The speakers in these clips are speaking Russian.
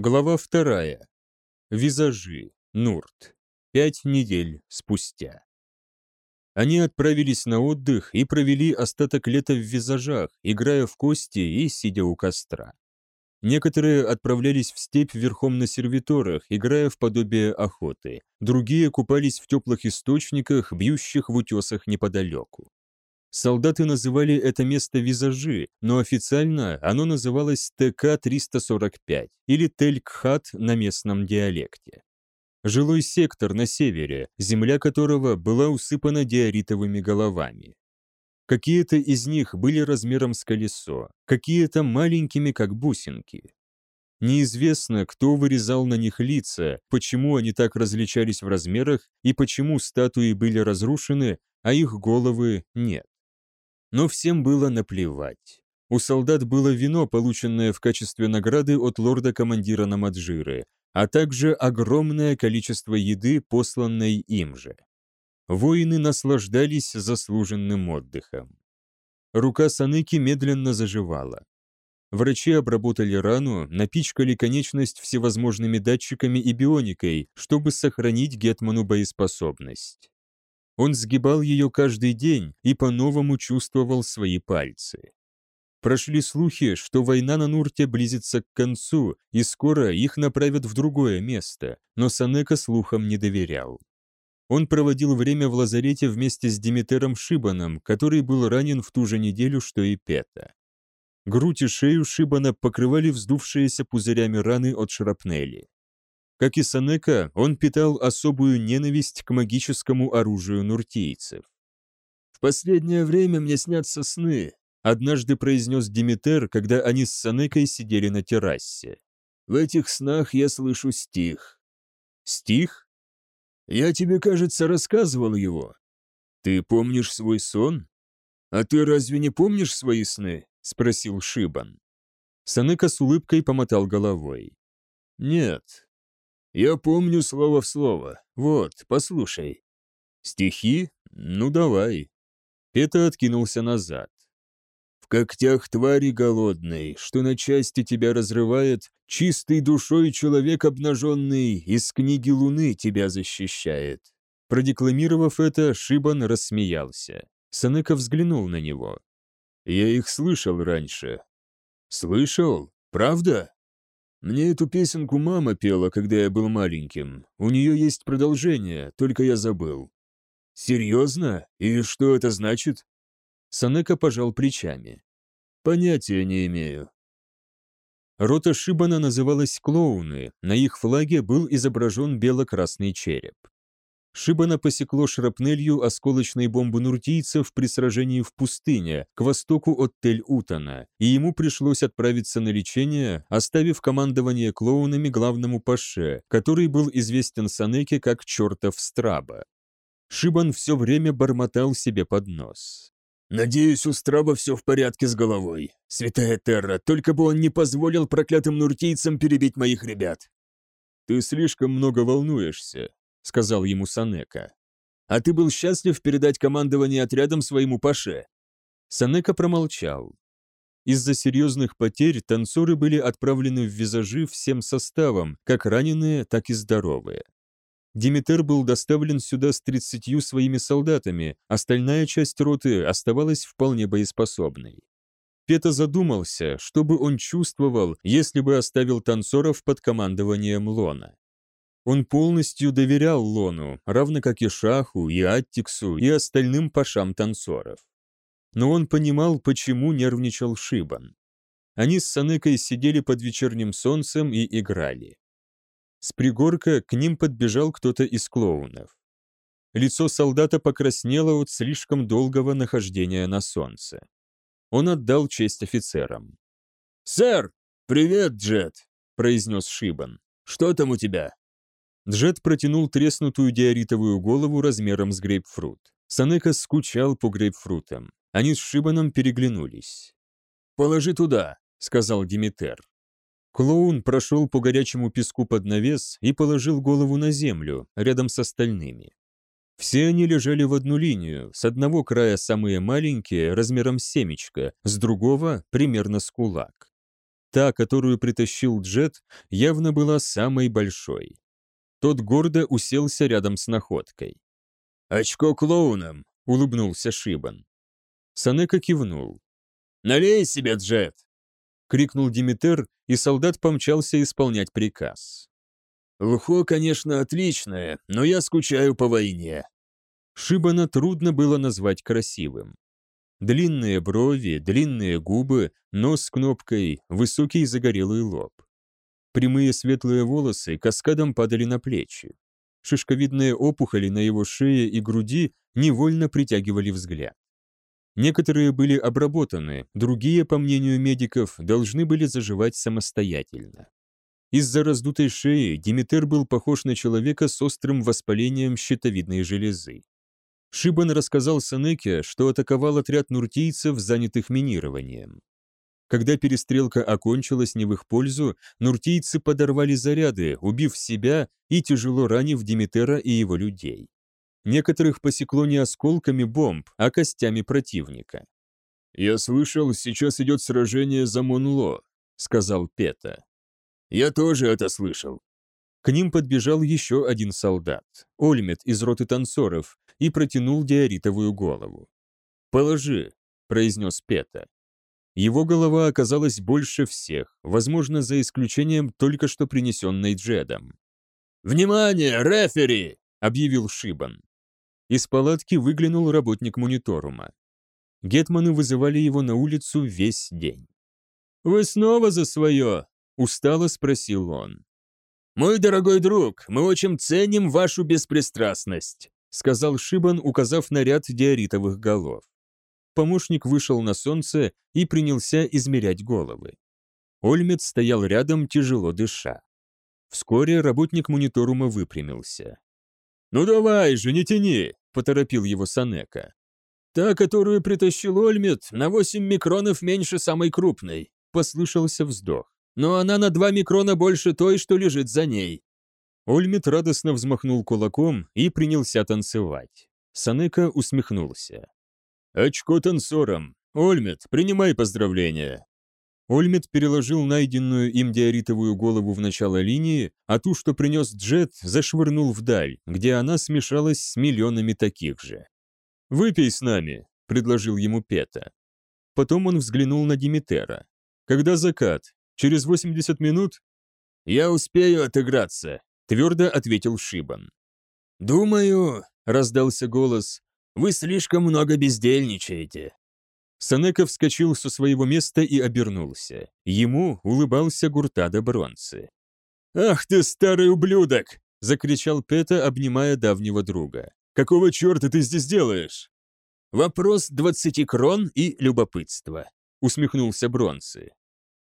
Глава вторая. Визажи. Нурт. Пять недель спустя. Они отправились на отдых и провели остаток лета в визажах, играя в кости и сидя у костра. Некоторые отправлялись в степь верхом на сервиторах, играя в подобие охоты. Другие купались в теплых источниках, бьющих в утесах неподалеку. Солдаты называли это место визажи, но официально оно называлось ТК-345 или Телькхат на местном диалекте. Жилой сектор на севере, земля которого была усыпана диоритовыми головами. Какие-то из них были размером с колесо, какие-то маленькими, как бусинки. Неизвестно, кто вырезал на них лица, почему они так различались в размерах и почему статуи были разрушены, а их головы нет. Но всем было наплевать. У солдат было вино, полученное в качестве награды от лорда-командира Намаджиры, а также огромное количество еды, посланной им же. Воины наслаждались заслуженным отдыхом. Рука Саныки медленно заживала. Врачи обработали рану, напичкали конечность всевозможными датчиками и бионикой, чтобы сохранить Гетману боеспособность. Он сгибал ее каждый день и по-новому чувствовал свои пальцы. Прошли слухи, что война на Нурте близится к концу, и скоро их направят в другое место, но Санека слухам не доверял. Он проводил время в лазарете вместе с Димитером Шибаном, который был ранен в ту же неделю, что и Пета. Грудь и шею Шибана покрывали вздувшиеся пузырями раны от шрапнели. Как и Санека, он питал особую ненависть к магическому оружию нуртийцев. «В последнее время мне снятся сны», — однажды произнес Димитер, когда они с Санекой сидели на террасе. «В этих снах я слышу стих». «Стих?» «Я тебе, кажется, рассказывал его». «Ты помнишь свой сон?» «А ты разве не помнишь свои сны?» — спросил Шибан. Санека с улыбкой помотал головой. «Нет, я помню слово в слово. Вот, послушай. Стихи? Ну давай. Пета откинулся назад. В когтях твари голодной, что на части тебя разрывает, чистой душой человек обнаженный из книги Луны тебя защищает. Продекламировав это, Шибан рассмеялся. Санека взглянул на него. «Я их слышал раньше». «Слышал? Правда?» Мне эту песенку мама пела, когда я был маленьким. У нее есть продолжение, только я забыл. Серьезно? И что это значит? Санека пожал плечами. Понятия не имею. Рота Шибана называлась «Клоуны», на их флаге был изображен бело-красный череп. Шибана посекло шрапнелью осколочной бомбы нуртийцев при сражении в пустыне, к востоку от Тель-Утана, и ему пришлось отправиться на лечение, оставив командование клоунами главному паше, который был известен Санеке как чертов Страба. Шибан все время бормотал себе под нос. «Надеюсь, у Страба все в порядке с головой. Святая Терра, только бы он не позволил проклятым нуртийцам перебить моих ребят». «Ты слишком много волнуешься», сказал ему Санека. «А ты был счастлив передать командование отрядом своему паше?» Санека промолчал. Из-за серьезных потерь танцоры были отправлены в визажи всем составом, как раненые, так и здоровые. Димитер был доставлен сюда с тридцатью своими солдатами, остальная часть роты оставалась вполне боеспособной. Пета задумался, что бы он чувствовал, если бы оставил танцоров под командованием Лона. Он полностью доверял Лону, равно как и Шаху, и Аттиксу, и остальным пашам танцоров. Но он понимал, почему нервничал Шибан. Они с Санекой сидели под вечерним солнцем и играли. С пригорка к ним подбежал кто-то из клоунов. Лицо солдата покраснело от слишком долгого нахождения на солнце. Он отдал честь офицерам. «Сэр! Привет, Джет!» – произнес Шибан. «Что там у тебя?» Джет протянул треснутую диоритовую голову размером с грейпфрут. Санека скучал по грейпфрутам. Они с Шибаном переглянулись. «Положи туда», — сказал Димитер. Клоун прошел по горячему песку под навес и положил голову на землю, рядом с остальными. Все они лежали в одну линию, с одного края самые маленькие, размером с семечко, с другого — примерно с кулак. Та, которую притащил Джет, явно была самой большой. Тот гордо уселся рядом с находкой. «Очко клоуном!» — улыбнулся Шибан. Санека кивнул. «Налей себе, Джет!» — крикнул Димитер, и солдат помчался исполнять приказ. «Лухо, конечно, отличное, но я скучаю по войне». Шибана трудно было назвать красивым. Длинные брови, длинные губы, нос с кнопкой, высокий загорелый лоб. Прямые светлые волосы каскадом падали на плечи. Шишковидные опухоли на его шее и груди невольно притягивали взгляд. Некоторые были обработаны, другие, по мнению медиков, должны были заживать самостоятельно. Из-за раздутой шеи Димитер был похож на человека с острым воспалением щитовидной железы. Шибан рассказал Санеке, что атаковал отряд нуртийцев, занятых минированием. Когда перестрелка окончилась не в их пользу, нуртийцы подорвали заряды, убив себя и тяжело ранив Димитера и его людей. Некоторых посекло не осколками бомб, а костями противника. «Я слышал, сейчас идет сражение за Монло», — сказал Пета. «Я тоже это слышал». К ним подбежал еще один солдат, Ольмет из роты танцоров, и протянул диоритовую голову. «Положи», — произнес Пета. Его голова оказалась больше всех, возможно, за исключением только что принесенной Джедом. «Внимание, рефери!» — объявил Шибан. Из палатки выглянул работник мониторума. Гетманы вызывали его на улицу весь день. «Вы снова за свое?» — устало спросил он. «Мой дорогой друг, мы очень ценим вашу беспристрастность», — сказал Шибан, указав на ряд диоритовых голов. Помощник вышел на солнце и принялся измерять головы. Ольмет стоял рядом, тяжело дыша. Вскоре работник мониторума выпрямился. «Ну давай же, не тяни!» — поторопил его Санека. «Та, которую притащил Ольмет, на 8 микронов меньше самой крупной», — послышался вздох. «Но она на 2 микрона больше той, что лежит за ней. Ольмит радостно взмахнул кулаком и принялся танцевать. Санека усмехнулся. «Очко танцором! Ольмит, принимай поздравления!» Ольмит переложил найденную им диоритовую голову в начало линии, а ту, что принес Джет, зашвырнул вдаль, где она смешалась с миллионами таких же. «Выпей с нами», — предложил ему Пета. Потом он взглянул на Димитера. «Когда закат? Через 80 минут?» «Я успею отыграться», твердо ответил Шибан. «Думаю», — раздался голос, — «вы слишком много бездельничаете». Санека вскочил со своего места и обернулся. Ему улыбался Гуртада Бронцы. «Ах ты, старый ублюдок!» — закричал Пета, обнимая давнего друга. «Какого черта ты здесь делаешь?» «Вопрос двадцати крон и любопытства», — усмехнулся Бронцы.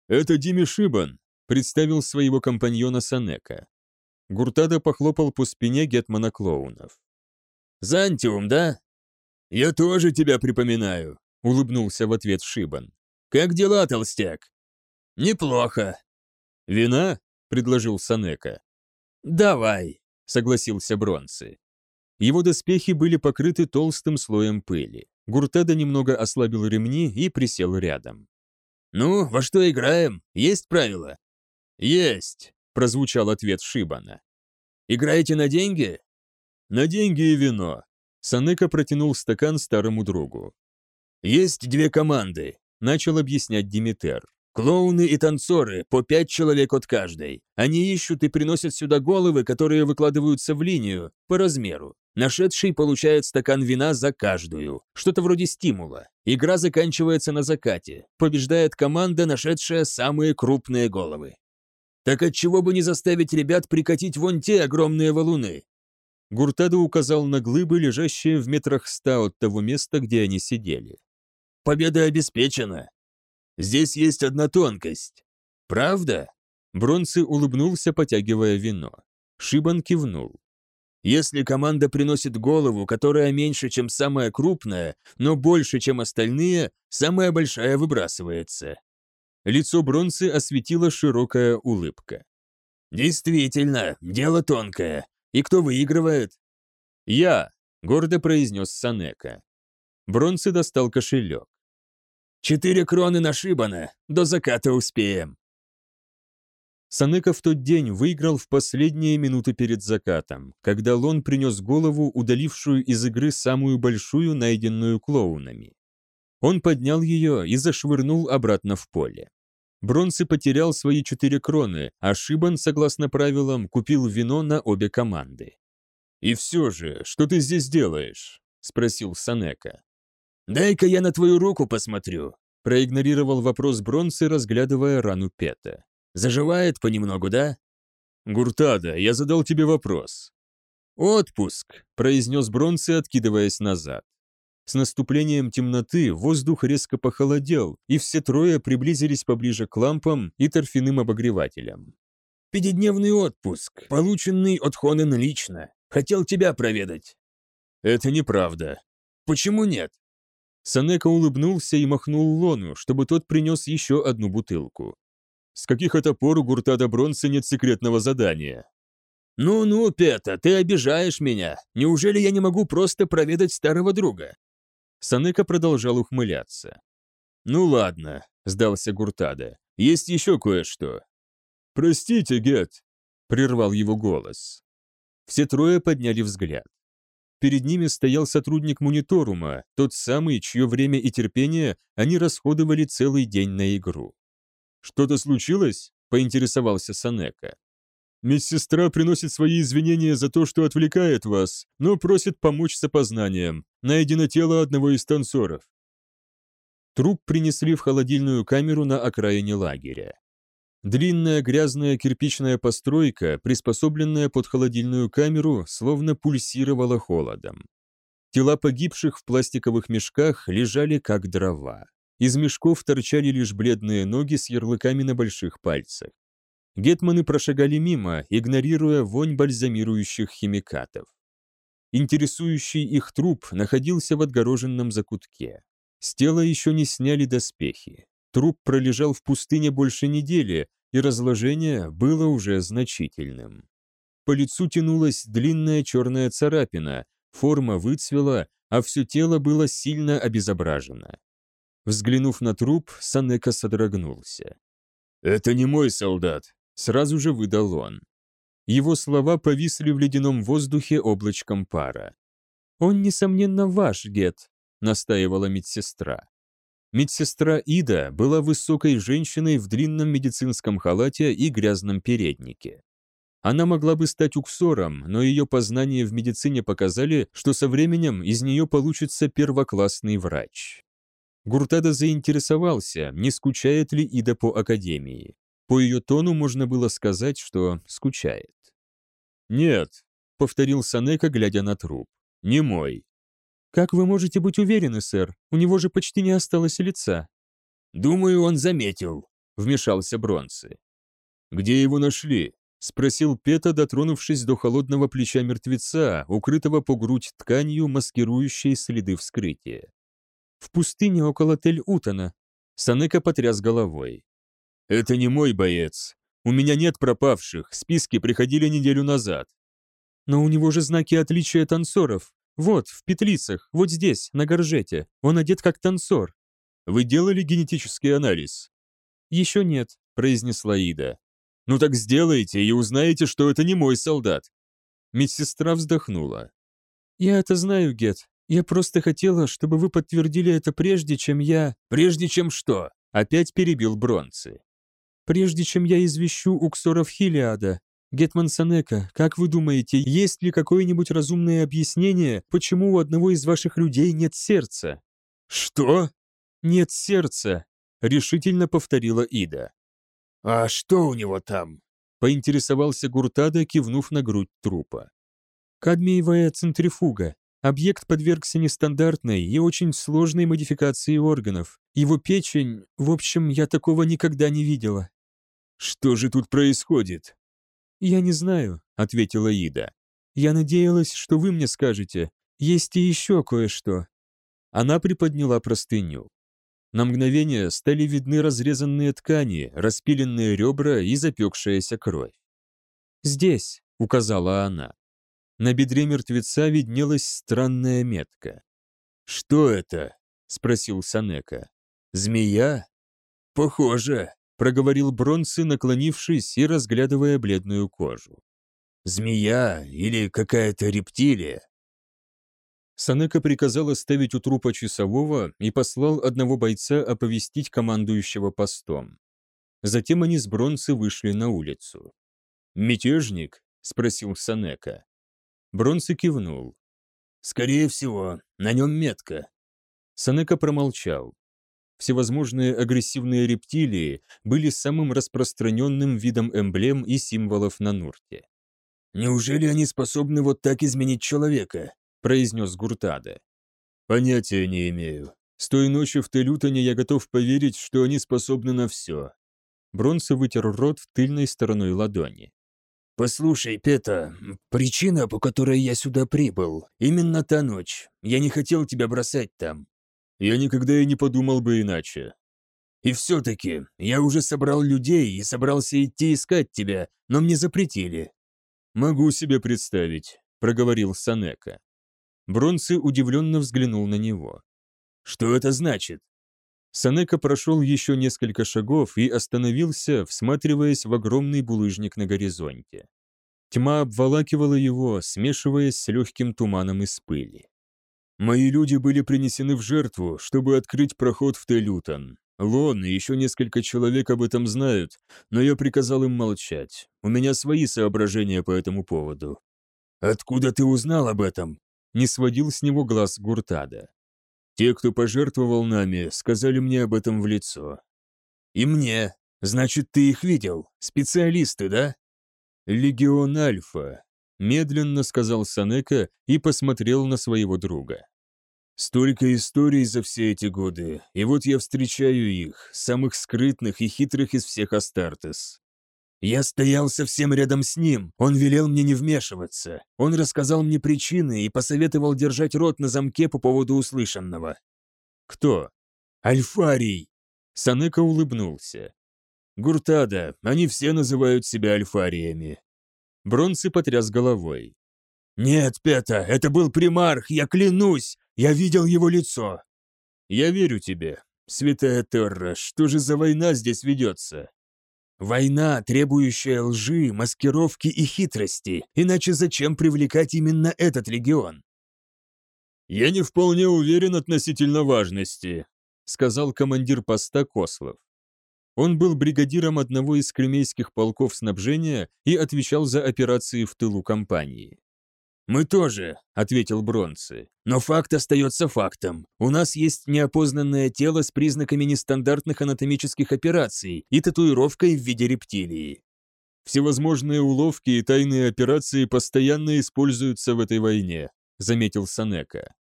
«Это Дими Шибан», — представил своего компаньона Санека. Гуртада похлопал по спине гетмана клоунов. «Зантиум, да?» «Я тоже тебя припоминаю», — улыбнулся в ответ Шибан. «Как дела, толстяк?» «Неплохо». «Вина?» — предложил Санека. «Давай», — согласился Бронцы. Его доспехи были покрыты толстым слоем пыли. Гуртада немного ослабил ремни и присел рядом. «Ну, во что играем? Есть правила?» «Есть», прозвучал ответ Шибана. «Играете на деньги?» «На деньги и вино». Санека протянул стакан старому другу. «Есть две команды», — начал объяснять Димитер. «Клоуны и танцоры, по пять человек от каждой. Они ищут и приносят сюда головы, которые выкладываются в линию, по размеру. Нашедший получает стакан вина за каждую. Что-то вроде стимула. Игра заканчивается на закате. Побеждает команда, нашедшая самые крупные головы. Так отчего бы не заставить ребят прикатить вон те огромные валуны? Гуртадо указал на глыбы, лежащие в метрах ста от того места, где они сидели. Победа обеспечена. Здесь есть одна тонкость. Правда? Бронцы улыбнулся, потягивая вино. Шибан кивнул. Если команда приносит голову, которая меньше, чем самая крупная, но больше, чем остальные, самая большая выбрасывается. Лицо Бронцы осветила широкая улыбка. «Действительно, дело тонкое. И кто выигрывает?» «Я», — гордо произнес Санека. Бронцы достал кошелек. «Четыре кроны нашибано, до заката успеем». Санека в тот день выиграл в последние минуты перед закатом, когда Лон принес голову, удалившую из игры самую большую, найденную клоунами. Он поднял ее и зашвырнул обратно в поле. Бронсы потерял свои четыре кроны, а Шибан, согласно правилам, купил вино на обе команды. «И все же, что ты здесь делаешь?» — спросил Санека. «Дай-ка я на твою руку посмотрю», — проигнорировал вопрос Бронсы, разглядывая рану Пета. Заживает понемногу, да?» «Гуртада, я задал тебе вопрос». «Отпуск», — произнес Бронси, откидываясь назад. С наступлением темноты воздух резко похолодел, и все трое приблизились поближе к лампам и торфяным обогревателям. «Пятидневный отпуск, полученный от Хонен лично. Хотел тебя проведать». «Это неправда». «Почему нет?» Санека улыбнулся и махнул Лону, чтобы тот принес еще одну бутылку. С каких это пор у Гуртада Бронса нет секретного задания? «Ну-ну, Пета, ты обижаешь меня. Неужели я не могу просто проведать старого друга?» Санека продолжал ухмыляться. «Ну ладно», — сдался Гуртада. «Есть еще кое-что». «Простите, Гет», — прервал его голос. Все трое подняли взгляд. Перед ними стоял сотрудник мониторума, тот самый, чье время и терпение они расходовали целый день на игру. «Что-то случилось?» – поинтересовался Санека. «Медсестра приносит свои извинения за то, что отвлекает вас, но просит помочь с опознанием. Найдено тело одного из танцоров». Труп принесли в холодильную камеру на окраине лагеря. Длинная грязная кирпичная постройка, приспособленная под холодильную камеру, словно пульсировала холодом. Тела погибших в пластиковых мешках лежали как дрова. Из мешков торчали лишь бледные ноги с ярлыками на больших пальцах. Гетманы прошагали мимо, игнорируя вонь бальзамирующих химикатов. Интересующий их труп находился в отгороженном закутке. С тела еще не сняли доспехи. Труп пролежал в пустыне больше недели, и разложение было уже значительным. По лицу тянулась длинная черная царапина, форма выцвела, а все тело было сильно обезображено. Взглянув на труп, Санека содрогнулся. «Это не мой солдат», — сразу же выдал он. Его слова повисли в ледяном воздухе облачком пара. «Он, несомненно, ваш, Гет», — настаивала медсестра. Медсестра Ида была высокой женщиной в длинном медицинском халате и грязном переднике. Она могла бы стать уксором, но ее познания в медицине показали, что со временем из нее получится первоклассный врач. Гуртада заинтересовался, не скучает ли Ида по академии. По ее тону можно было сказать, что скучает. «Нет», — повторил Санека, глядя на труп, — «не мой». «Как вы можете быть уверены, сэр? У него же почти не осталось лица». «Думаю, он заметил», — вмешался Бронсы. «Где его нашли?» — спросил Пета, дотронувшись до холодного плеча мертвеца, укрытого по грудь тканью, маскирующей следы вскрытия в пустыне около Тель-Утана. Санека потряс головой. «Это не мой боец. У меня нет пропавших, списки приходили неделю назад». «Но у него же знаки отличия танцоров. Вот, в петлицах, вот здесь, на горжете. Он одет как танцор». «Вы делали генетический анализ?» «Еще нет», — произнесла Ида. «Ну так сделайте и узнаете, что это не мой солдат». Медсестра вздохнула. «Я это знаю, Гет. Я просто хотела, чтобы вы подтвердили это прежде, чем я...» «Прежде чем что?» — опять перебил Бронцы. «Прежде чем я извещу Уксоров Хилиада. Гетман Санека, как вы думаете, есть ли какое-нибудь разумное объяснение, почему у одного из ваших людей нет сердца?» «Что?» «Нет сердца», — решительно повторила Ида. «А что у него там?» — поинтересовался Гуртада, кивнув на грудь трупа. «Кадмиевая центрифуга. Объект подвергся нестандартной и очень сложной модификации органов. Его печень... В общем, я такого никогда не видела. «Что же тут происходит?» «Я не знаю», — ответила Ида. «Я надеялась, что вы мне скажете. Есть и еще кое-что». Она приподняла простыню. На мгновение стали видны разрезанные ткани, распиленные ребра и запекшаяся кровь. «Здесь», — указала она. На бедре мертвеца виднелась странная метка. «Что это?» — спросил Санека. «Змея?» «Похоже», — проговорил Бронцы, наклонившись и разглядывая бледную кожу. «Змея или какая-то рептилия?» Санека приказал оставить у трупа часового и послал одного бойца оповестить командующего постом. Затем они с Бронцы вышли на улицу. «Мятежник?» — спросил Санека. Бронцы кивнул. «Скорее всего, на нем метка». Санека промолчал. Всевозможные агрессивные рептилии были самым распространенным видом эмблем и символов на Нурте. «Неужели они способны вот так изменить человека?» произнес Гуртада. «Понятия не имею. С той ночи в Телютоне я готов поверить, что они способны на все». Бронса вытер рот тыльной стороной ладони. «Послушай, Пета, причина, по которой я сюда прибыл, именно та ночь. Я не хотел тебя бросать там». «Я никогда и не подумал бы иначе». «И все-таки, я уже собрал людей и собрался идти искать тебя, но мне запретили». «Могу себе представить», — проговорил Санека. Бронцы удивленно взглянул на него. «Что это значит?» Санека прошел еще несколько шагов и остановился, всматриваясь в огромный булыжник на горизонте. Тьма обволакивала его, смешиваясь с легким туманом из пыли. «Мои люди были принесены в жертву, чтобы открыть проход в Телютон. Лон и еще несколько человек об этом знают, но я приказал им молчать. У меня свои соображения по этому поводу». «Откуда ты узнал об этом?» не сводил с него глаз Гуртада. «Те, кто пожертвовал нами, сказали мне об этом в лицо». «И мне. Значит, ты их видел? Специалисты, да?» «Легион Альфа», — медленно сказал Санека и посмотрел на своего друга. «Столько историй за все эти годы, и вот я встречаю их, самых скрытных и хитрых из всех Астартес. Я стоял совсем рядом с ним, он велел мне не вмешиваться. Он рассказал мне причины и посоветовал держать рот на замке по поводу услышанного. «Кто?» «Альфарий!» Санека улыбнулся. «Гуртада, они все называют себя альфариями». Бронцы потряс головой. «Нет, Пета, это был примарх, я клянусь! Я видел его лицо!» «Я верю тебе. Святая Терра, что же за война здесь ведется?» Война, требующая лжи, маскировки и хитрости, иначе зачем привлекать именно этот легион? «Я не вполне уверен относительно важности», — сказал командир поста Кослов. Он был бригадиром одного из кремейских полков снабжения и отвечал за операции в тылу компании. «Мы тоже», — ответил Бронцы. «Но факт остается фактом. У нас есть неопознанное тело с признаками нестандартных анатомических операций и татуировкой в виде рептилии». «Всевозможные уловки и тайные операции постоянно используются в этой войне», — заметил Санека.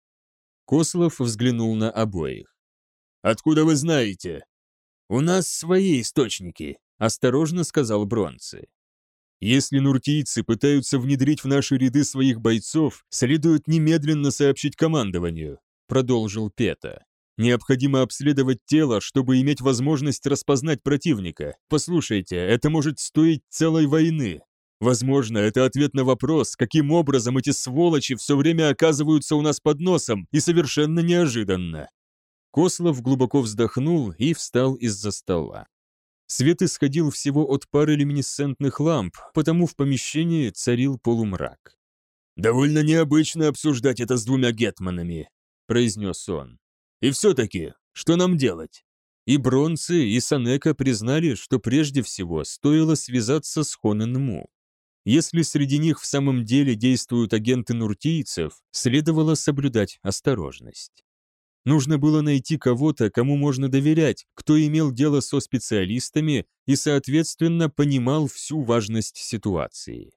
Кослов взглянул на обоих. «Откуда вы знаете?» «У нас свои источники», — осторожно сказал Бронцы. Если нуртийцы пытаются внедрить в наши ряды своих бойцов, следует немедленно сообщить командованию», — продолжил Пета. «Необходимо обследовать тело, чтобы иметь возможность распознать противника. Послушайте, это может стоить целой войны. Возможно, это ответ на вопрос, каким образом эти сволочи все время оказываются у нас под носом, и совершенно неожиданно». Кослов глубоко вздохнул и встал из-за стола. Свет исходил всего от пары люминесцентных ламп, потому в помещении царил полумрак. «Довольно необычно обсуждать это с двумя гетманами», — произнес он. «И все-таки, что нам делать?» И Бронцы, и Санека признали, что прежде всего стоило связаться с Хоненму. Если среди них в самом деле действуют агенты нуртийцев, следовало соблюдать осторожность. Нужно было найти кого-то, кому можно доверять, кто имел дело со специалистами и, соответственно, понимал всю важность ситуации.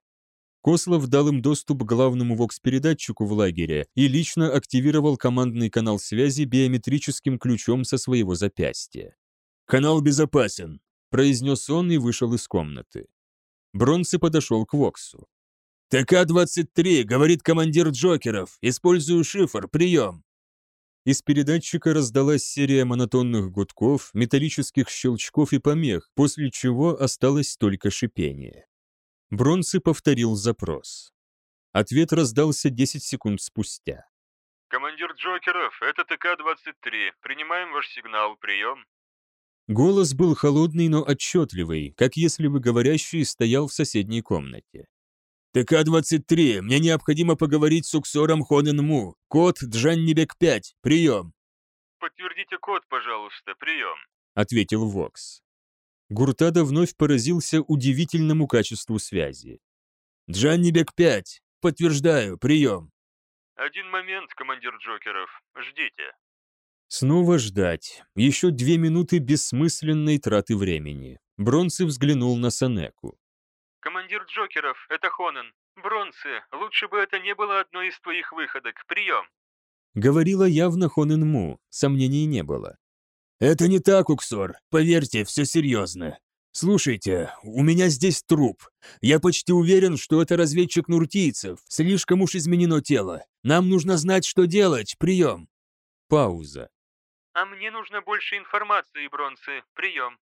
Кослов дал им доступ к главному вокс-передатчику в лагере и лично активировал командный канал связи биометрическим ключом со своего запястья. «Канал безопасен», — произнес он и вышел из комнаты. Бронцы подошел к Воксу. «ТК-23», — говорит командир Джокеров, — «использую шифр, прием». Из передатчика раздалась серия монотонных гудков, металлических щелчков и помех, после чего осталось только шипение. Бронцы повторил запрос. Ответ раздался 10 секунд спустя. «Командир Джокеров, это ТК-23. Принимаем ваш сигнал. Прием». Голос был холодный, но отчетливый, как если бы говорящий стоял в соседней комнате. ТК-23, мне необходимо поговорить с Уксором Хонен Му. Код Джаннибек-5, прием. Подтвердите код, пожалуйста, прием. Ответил Вокс. Гуртада вновь поразился удивительному качеству связи. Джаннибек-5, подтверждаю, прием. Один момент, командир Джокеров, ждите. Снова ждать. Еще две минуты бессмысленной траты времени. Бронцы взглянул на Санеку. Командир Джокеров, это Хонен. Бронцы, лучше бы это не было одной из твоих выходок. Прием. Говорила явно Хонен Му, сомнений не было. Это не так, Уксор. Поверьте, все серьезно. Слушайте, у меня здесь труп. Я почти уверен, что это разведчик нуртийцев. Слишком уж изменено тело. Нам нужно знать, что делать. Прием. Пауза. А мне нужно больше информации, Бронцы. Прием.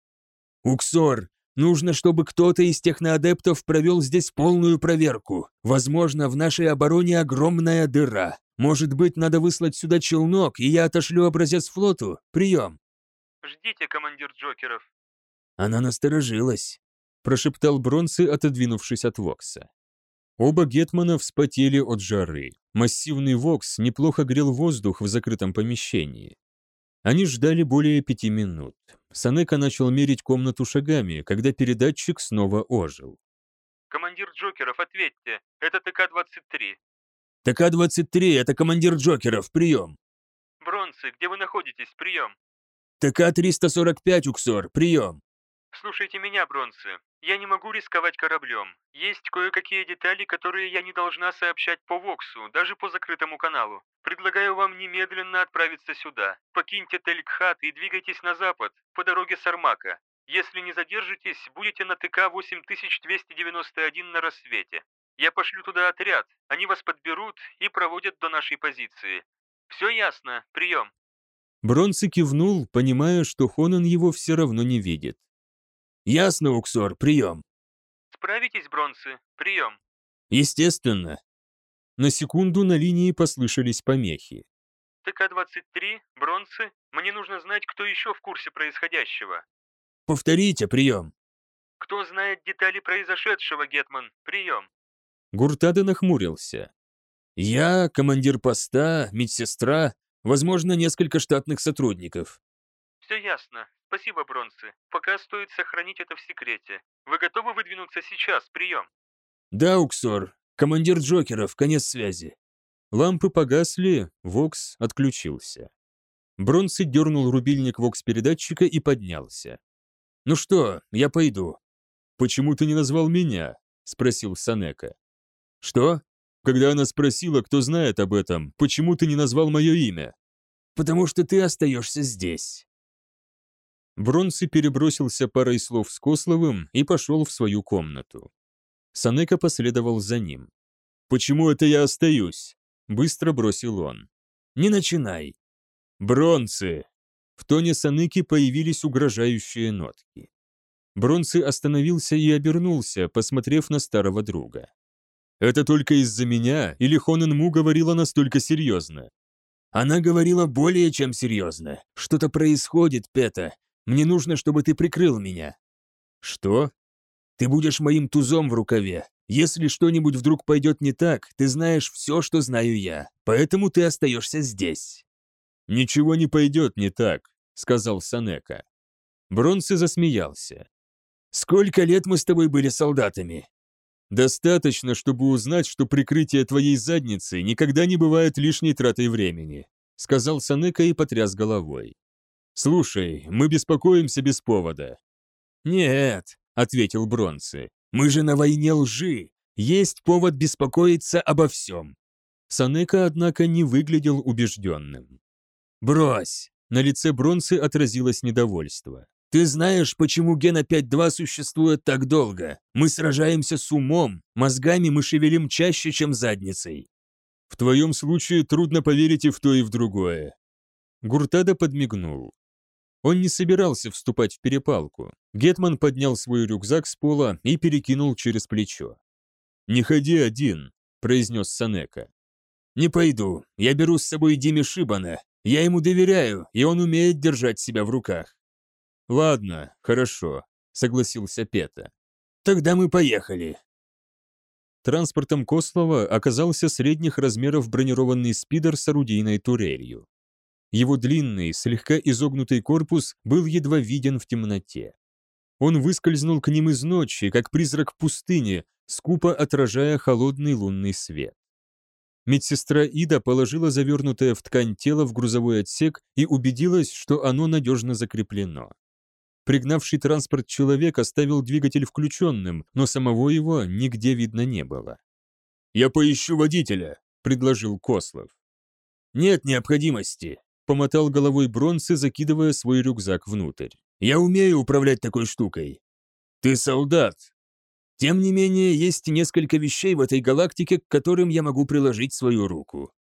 Уксор, нужно, чтобы кто-то из техноадептов провел здесь полную проверку. Возможно, в нашей обороне огромная дыра. Может быть, надо выслать сюда челнок, и я отошлю образец флоту. Прием. Ждите, командир Джокеров. Она насторожилась, прошептал Бронцы, отодвинувшись от Вокса. Оба гетмана вспотели от жары. Массивный Вокс неплохо грел воздух в закрытом помещении. Они ждали более пяти минут. Санека начал мерить комнату шагами, когда передатчик снова ожил. Командир Джокеров, ответьте, это ТК-23. ТК-23, это командир Джокеров, прием. Бронцы, где вы находитесь, прием. ТК-345, Уксор, прием. Слушайте меня, Бронцы. Я не могу рисковать кораблем. Есть кое-какие детали, которые я не должна сообщать по Воксу, даже по закрытому каналу. Предлагаю вам немедленно отправиться сюда. Покиньте Телькхат и двигайтесь на запад, по дороге Сармака. Если не задержитесь, будете на ТК 8291 на рассвете. Я пошлю туда отряд, они вас подберут и проводят до нашей позиции. Все ясно, прием. Бронцы кивнул, понимая, что Хонан его все равно не видит. «Ясно, Уксор, прием». «Справитесь, Бронцы, прием». «Естественно». На секунду на линии послышались помехи. ТК-23, Бронцы, мне нужно знать, кто еще в курсе происходящего. «Повторите, прием». «Кто знает детали произошедшего, Гетман, прием». Гуртада нахмурился. «Я, командир поста, медсестра, возможно, несколько штатных сотрудников». «Все ясно. Спасибо, Бронцы. Пока стоит сохранить это в секрете. Вы готовы выдвинуться сейчас? Прием». «Да, Уксор. Командир Джокеров, конец связи». Лампы погасли, Вокс отключился. Бронцы дернул рубильник Вокс-передатчика и поднялся. «Ну что, я пойду». «Почему ты не назвал меня?» — спросил Санека. «Что?» Когда она спросила, кто знает об этом, почему ты не назвал мое имя? «Потому что ты остаешься здесь». Бронцы перебросился парой слов с Кословым и пошел в свою комнату. Санека последовал за ним. «Почему это я остаюсь?» — быстро бросил он. «Не начинай!» «Бронцы!» В тоне Саныки появились угрожающие нотки. Бронцы остановился и обернулся, посмотрев на старого друга. «Это только из-за меня, или Хонен Му говорила настолько серьезно?» «Она говорила более чем серьезно. Что-то происходит, Пета. Мне нужно, чтобы ты прикрыл меня». «Что?» «Ты будешь моим тузом в рукаве. Если что-нибудь вдруг пойдет не так, ты знаешь все, что знаю я. Поэтому ты остаешься здесь». «Ничего не пойдет не так», — сказал Санека. Бронце засмеялся. «Сколько лет мы с тобой были солдатами?» «Достаточно, чтобы узнать, что прикрытие твоей задницы никогда не бывает лишней тратой времени», — сказал Санека и потряс головой. «Слушай, мы беспокоимся без повода». «Нет», — ответил Бронцы, — «мы же на войне лжи. Есть повод беспокоиться обо всем». Санека, однако, не выглядел убежденным. «Брось!» — на лице Бронцы отразилось недовольство. «Ты знаешь, почему Гена 5.2 существует так долго? Мы сражаемся с умом, мозгами мы шевелим чаще, чем задницей». «В твоем случае трудно поверить и в то, и в другое». Гуртада подмигнул. Он не собирался вступать в перепалку. Гетман поднял свой рюкзак с пола и перекинул через плечо. «Не ходи один», — произнес Санека. «Не пойду. Я беру с собой Диме Шибана. Я ему доверяю, и он умеет держать себя в руках». Ладно, хорошо, согласился Пета. Тогда мы поехали. Транспортом Кослова оказался средних размеров бронированный спидер с орудийной турелью. Его длинный, слегка изогнутый корпус был едва виден в темноте. Он выскользнул к ним из ночи, как призрак пустыни, скупо отражая холодный лунный свет. Медсестра Ида положила завернутое в ткань тело в грузовой отсек и убедилась, что оно надежно закреплено. Пригнавший транспорт человек оставил двигатель включенным, но самого его нигде видно не было. «Я поищу водителя», — предложил Кослов. «Нет необходимости», — помотал головой Бронцы, закидывая свой рюкзак внутрь. «Я умею управлять такой штукой». «Ты солдат». «Тем не менее, есть несколько вещей в этой галактике, к которым я могу приложить свою руку».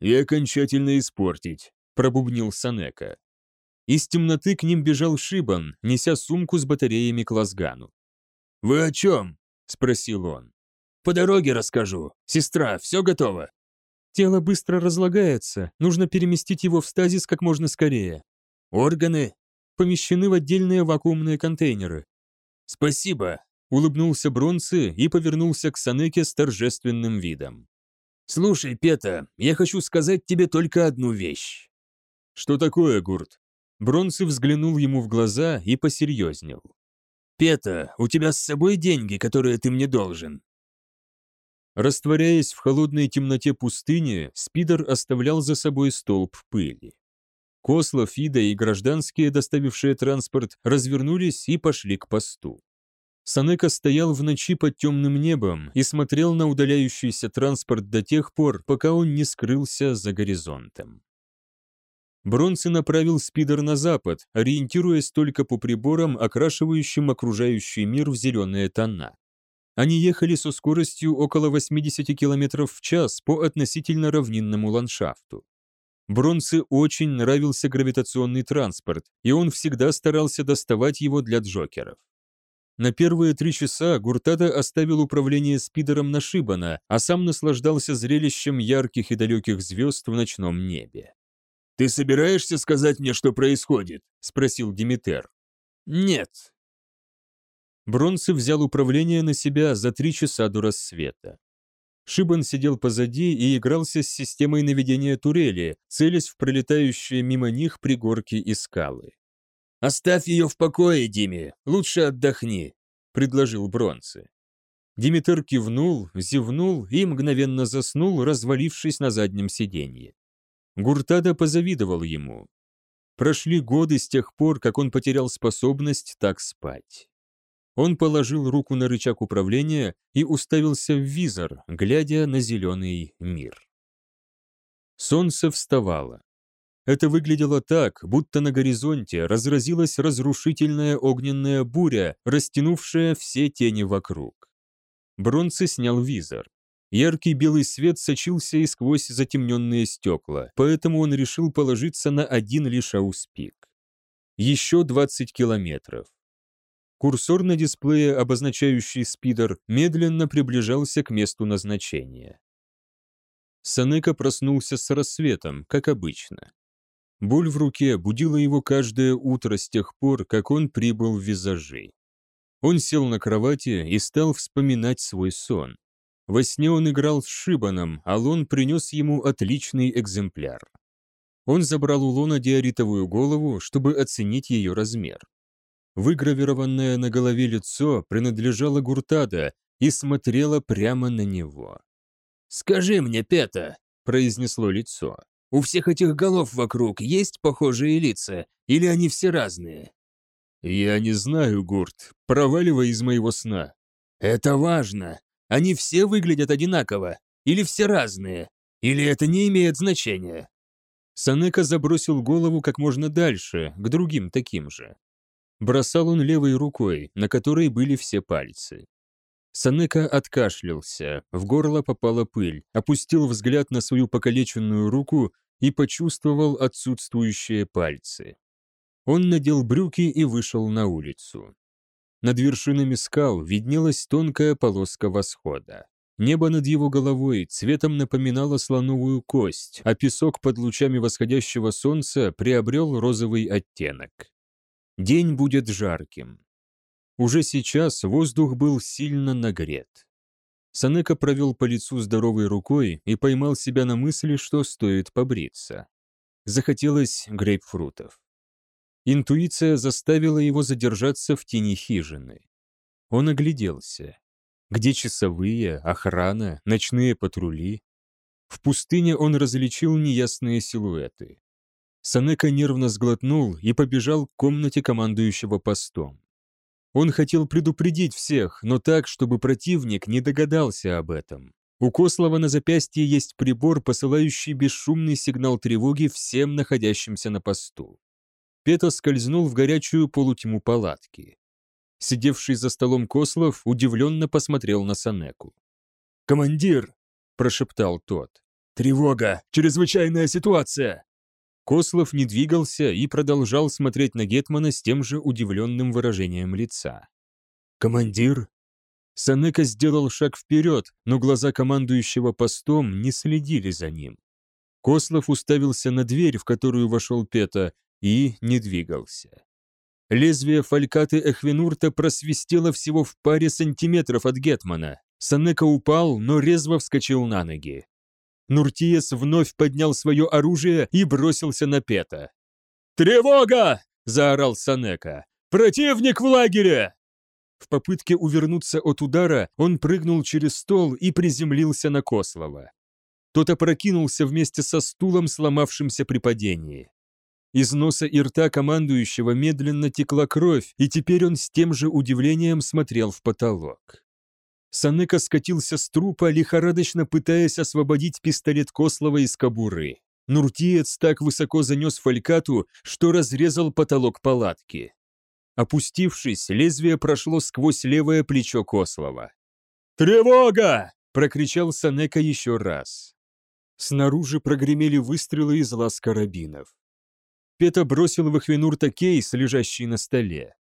«И окончательно испортить», — пробубнил Санека. Из темноты к ним бежал Шибан, неся сумку с батареями к лазгану. «Вы о чем?» – спросил он. «По дороге расскажу. Сестра, все готово?» «Тело быстро разлагается, нужно переместить его в стазис как можно скорее». «Органы?» «Помещены в отдельные вакуумные контейнеры». «Спасибо», – улыбнулся Бронцы и повернулся к Санеке с торжественным видом. «Слушай, Пета, я хочу сказать тебе только одну вещь». «Что такое, Гурт?» Бронсы взглянул ему в глаза и посерьезнел. «Пета, у тебя с собой деньги, которые ты мне должен?» Растворяясь в холодной темноте пустыни, Спидер оставлял за собой столб пыли. Кослов, Фида и гражданские, доставившие транспорт, развернулись и пошли к посту. Санека стоял в ночи под темным небом и смотрел на удаляющийся транспорт до тех пор, пока он не скрылся за горизонтом. Бронце направил спидер на запад, ориентируясь только по приборам, окрашивающим окружающий мир в зеленые тона. Они ехали со скоростью около 80 км в час по относительно равнинному ландшафту. Бронце очень нравился гравитационный транспорт, и он всегда старался доставать его для джокеров. На первые три часа Гуртада оставил управление спидером на Шибана, а сам наслаждался зрелищем ярких и далеких звезд в ночном небе. «Ты собираешься сказать мне, что происходит?» – спросил Димитер. «Нет». Бронцы взял управление на себя за три часа до рассвета. Шибан сидел позади и игрался с системой наведения турели, целясь в пролетающие мимо них пригорки и скалы. «Оставь ее в покое, Диме, лучше отдохни», — предложил Бронцы. Димитер кивнул, зевнул и мгновенно заснул, развалившись на заднем сиденье. Гуртада позавидовал ему. Прошли годы с тех пор, как он потерял способность так спать. Он положил руку на рычаг управления и уставился в визор, глядя на зеленый мир. Солнце вставало. Это выглядело так, будто на горизонте разразилась разрушительная огненная буря, растянувшая все тени вокруг. Бронце снял визор. Яркий белый свет сочился и сквозь затемненные стекла, поэтому он решил положиться на один лишь ауспик. Еще 20 километров. Курсор на дисплее, обозначающий спидер, медленно приближался к месту назначения. Санека проснулся с рассветом, как обычно. Боль в руке будила его каждое утро с тех пор, как он прибыл в визажи. Он сел на кровати и стал вспоминать свой сон. Во сне он играл с Шибаном, а Лон принес ему отличный экземпляр. Он забрал у Лона диоритовую голову, чтобы оценить ее размер. Выгравированное на голове лицо принадлежало Гуртада и смотрело прямо на него. «Скажи мне, Пета», — произнесло лицо, — «у всех этих голов вокруг есть похожие лица, или они все разные?» «Я не знаю, Гурт, проваливай из моего сна». «Это важно. Они все выглядят одинаково, или все разные, или это не имеет значения. Санека забросил голову как можно дальше, к другим таким же. Бросал он левой рукой, на которой были все пальцы. Санека откашлялся, в горло попала пыль, опустил взгляд на свою покалеченную руку и почувствовал отсутствующие пальцы. Он надел брюки и вышел на улицу. Над вершинами скал виднелась тонкая полоска восхода. Небо над его головой цветом напоминало слоновую кость, а песок под лучами восходящего солнца приобрел розовый оттенок. День будет жарким. Уже сейчас воздух был сильно нагрет. Санека провел по лицу здоровой рукой и поймал себя на мысли, что стоит побриться. Захотелось грейпфрутов. Интуиция заставила его задержаться в тени хижины. Он огляделся. Где часовые, охрана, ночные патрули? В пустыне он различил неясные силуэты. Санека нервно сглотнул и побежал к комнате командующего постом. Он хотел предупредить всех, но так, чтобы противник не догадался об этом. У Кослова на запястье есть прибор, посылающий бесшумный сигнал тревоги всем находящимся на посту. Пета скользнул в горячую полутьму палатки. Сидевший за столом Кослов удивленно посмотрел на Санеку. «Командир!» – прошептал тот. «Тревога! Чрезвычайная ситуация!» Кослов не двигался и продолжал смотреть на Гетмана с тем же удивленным выражением лица. «Командир?» Санека сделал шаг вперед, но глаза командующего постом не следили за ним. Кослов уставился на дверь, в которую вошел Пета, и не двигался. Лезвие фалькаты Эхвенурта просвистело всего в паре сантиметров от Гетмана. Санека упал, но резво вскочил на ноги. Нуртиес вновь поднял свое оружие и бросился на Пета. «Тревога!» – заорал Санека. «Противник в лагере!» В попытке увернуться от удара он прыгнул через стол и приземлился на Кослова. Тот опрокинулся вместе со стулом, сломавшимся при падении. Из носа и рта командующего медленно текла кровь, и теперь он с тем же удивлением смотрел в потолок. Санека скатился с трупа, лихорадочно пытаясь освободить пистолет Кослова из кобуры. Нуртиец так высоко занес фалькату, что разрезал потолок палатки. Опустившись, лезвие прошло сквозь левое плечо Кослова. «Тревога!» – прокричал Санека еще раз. Снаружи прогремели выстрелы из лаз карабинов. Пета бросил в Эхвенурта кейс, лежащий на столе.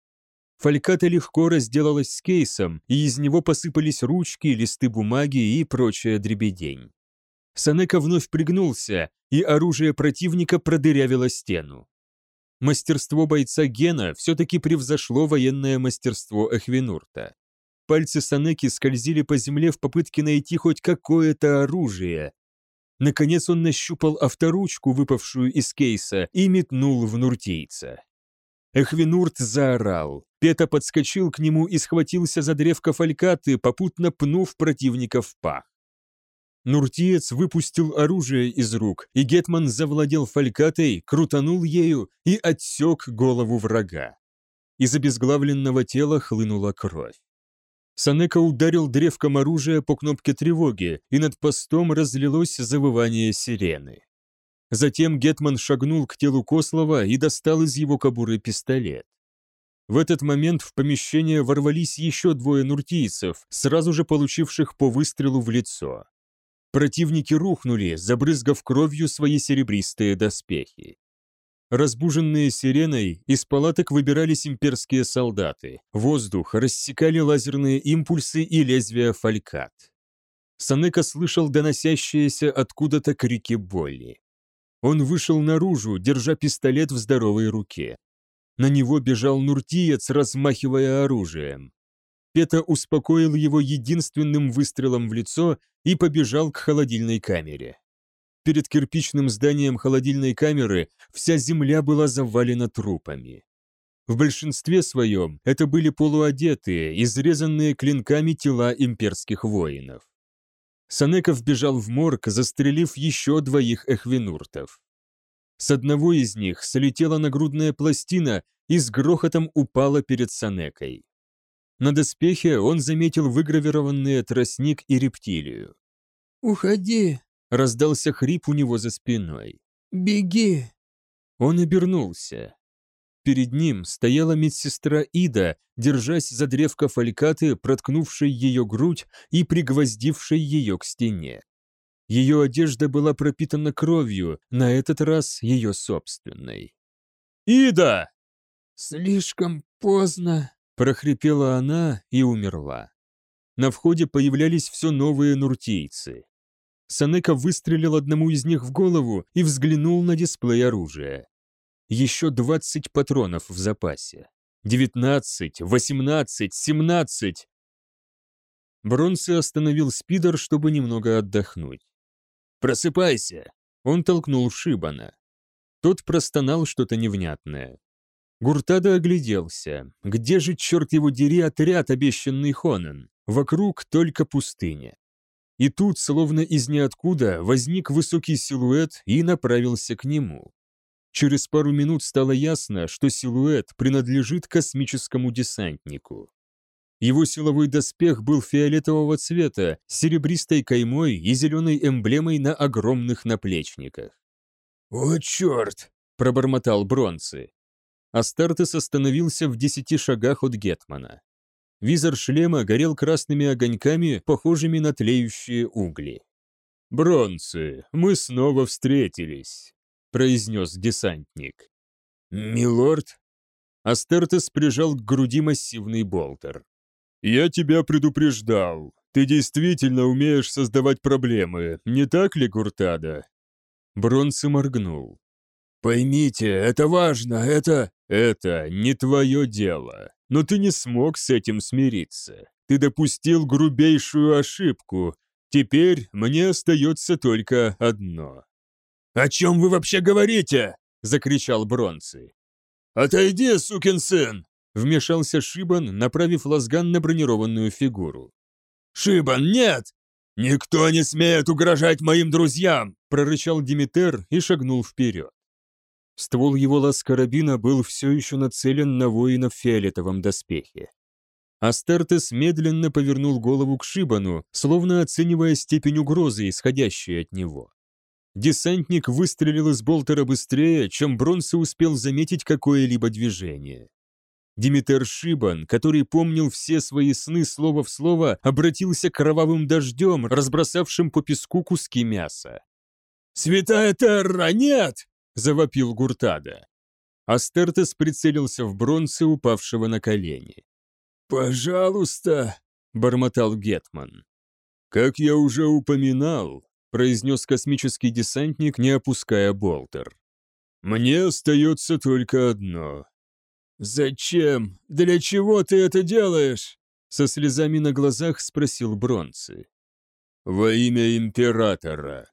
Фальката легко разделалась с кейсом, и из него посыпались ручки, листы бумаги и прочая дребедень. Санека вновь пригнулся, и оружие противника продырявило стену. Мастерство бойца Гена все-таки превзошло военное мастерство Эхвенурта. Пальцы Санеки скользили по земле в попытке найти хоть какое-то оружие. Наконец он нащупал авторучку, выпавшую из кейса, и метнул в нуртийца. Эхвенурт заорал. Пета подскочил к нему и схватился за древко фалькаты, попутно пнув противника в пах. Нуртиец выпустил оружие из рук, и Гетман завладел фалькатой, крутанул ею и отсек голову врага. Из обезглавленного тела хлынула кровь. Санека ударил древком оружия по кнопке тревоги, и над постом разлилось завывание сирены. Затем Гетман шагнул к телу Кослова и достал из его кобуры пистолет. В этот момент в помещение ворвались еще двое нуртийцев, сразу же получивших по выстрелу в лицо. Противники рухнули, забрызгав кровью свои серебристые доспехи. Разбуженные сиреной, из палаток выбирались имперские солдаты. Воздух рассекали лазерные импульсы и лезвия фалькат. Санека слышал доносящиеся откуда-то крики боли. Он вышел наружу, держа пистолет в здоровой руке. На него бежал нуртиец, размахивая оружием. Пета успокоил его единственным выстрелом в лицо и побежал к холодильной камере. Перед кирпичным зданием холодильной камеры вся земля была завалена трупами. В большинстве своем это были полуодетые, изрезанные клинками тела имперских воинов. Санеков бежал в морг, застрелив еще двоих эхвенуртов. С одного из них слетела нагрудная пластина и с грохотом упала перед Санекой. На доспехе он заметил выгравированные тростник и рептилию. «Уходи!» — раздался хрип у него за спиной. «Беги!» Он обернулся. Перед ним стояла медсестра Ида, держась за древко фалькаты, проткнувшей ее грудь и пригвоздившей ее к стене. Ее одежда была пропитана кровью, на этот раз ее собственной. «Ида!» «Слишком поздно», — прохрипела она и умерла. На входе появлялись все новые нуртийцы. Санека выстрелил одному из них в голову и взглянул на дисплей оружия. Еще 20 патронов в запасе. девятнадцать, восемнадцать, семнадцать. Бронси остановил спидер, чтобы немного отдохнуть. «Просыпайся!» Он толкнул Шибана. Тот простонал что-то невнятное. Гуртада огляделся. Где же, черт его дери, отряд, обещанный Хонен? Вокруг только пустыня. И тут, словно из ниоткуда, возник высокий силуэт и направился к нему. Через пару минут стало ясно, что силуэт принадлежит космическому десантнику. Его силовой доспех был фиолетового цвета, с серебристой каймой и зеленой эмблемой на огромных наплечниках. «О, черт!» – пробормотал Бронцы. Астартес остановился в десяти шагах от Гетмана. Визор шлема горел красными огоньками, похожими на тлеющие угли. «Бронцы, мы снова встретились», — произнес десантник. «Милорд?» Астартес прижал к груди массивный болтер. «Я тебя предупреждал. Ты действительно умеешь создавать проблемы, не так ли, Гуртада?» Бронцы моргнул. «Поймите, это важно, это...» «Это не твое дело, но ты не смог с этим смириться. Ты допустил грубейшую ошибку. Теперь мне остается только одно». «О чем вы вообще говорите?» — закричал Бронцы. «Отойди, сукин сын!» — вмешался Шибан, направив лазган на бронированную фигуру. «Шибан, нет! Никто не смеет угрожать моим друзьям!» — прорычал Димитер и шагнул вперед. Ствол его лаз-карабина был все еще нацелен на воина в фиолетовом доспехе. Астертес медленно повернул голову к Шибану, словно оценивая степень угрозы, исходящей от него. Десантник выстрелил из болтера быстрее, чем Бронса успел заметить какое-либо движение. Димитер Шибан, который помнил все свои сны слово в слово, обратился кровавым дождем, разбросавшим по песку куски мяса. «Святая Терра, нет!» завопил Гуртада. Астертес прицелился в бронце упавшего на колени. «Пожалуйста!» — бормотал Гетман. «Как я уже упоминал», — произнес космический десантник, не опуская болтер. «Мне остается только одно». «Зачем? Для чего ты это делаешь?» Со слезами на глазах спросил Бронцы. «Во имя Императора»,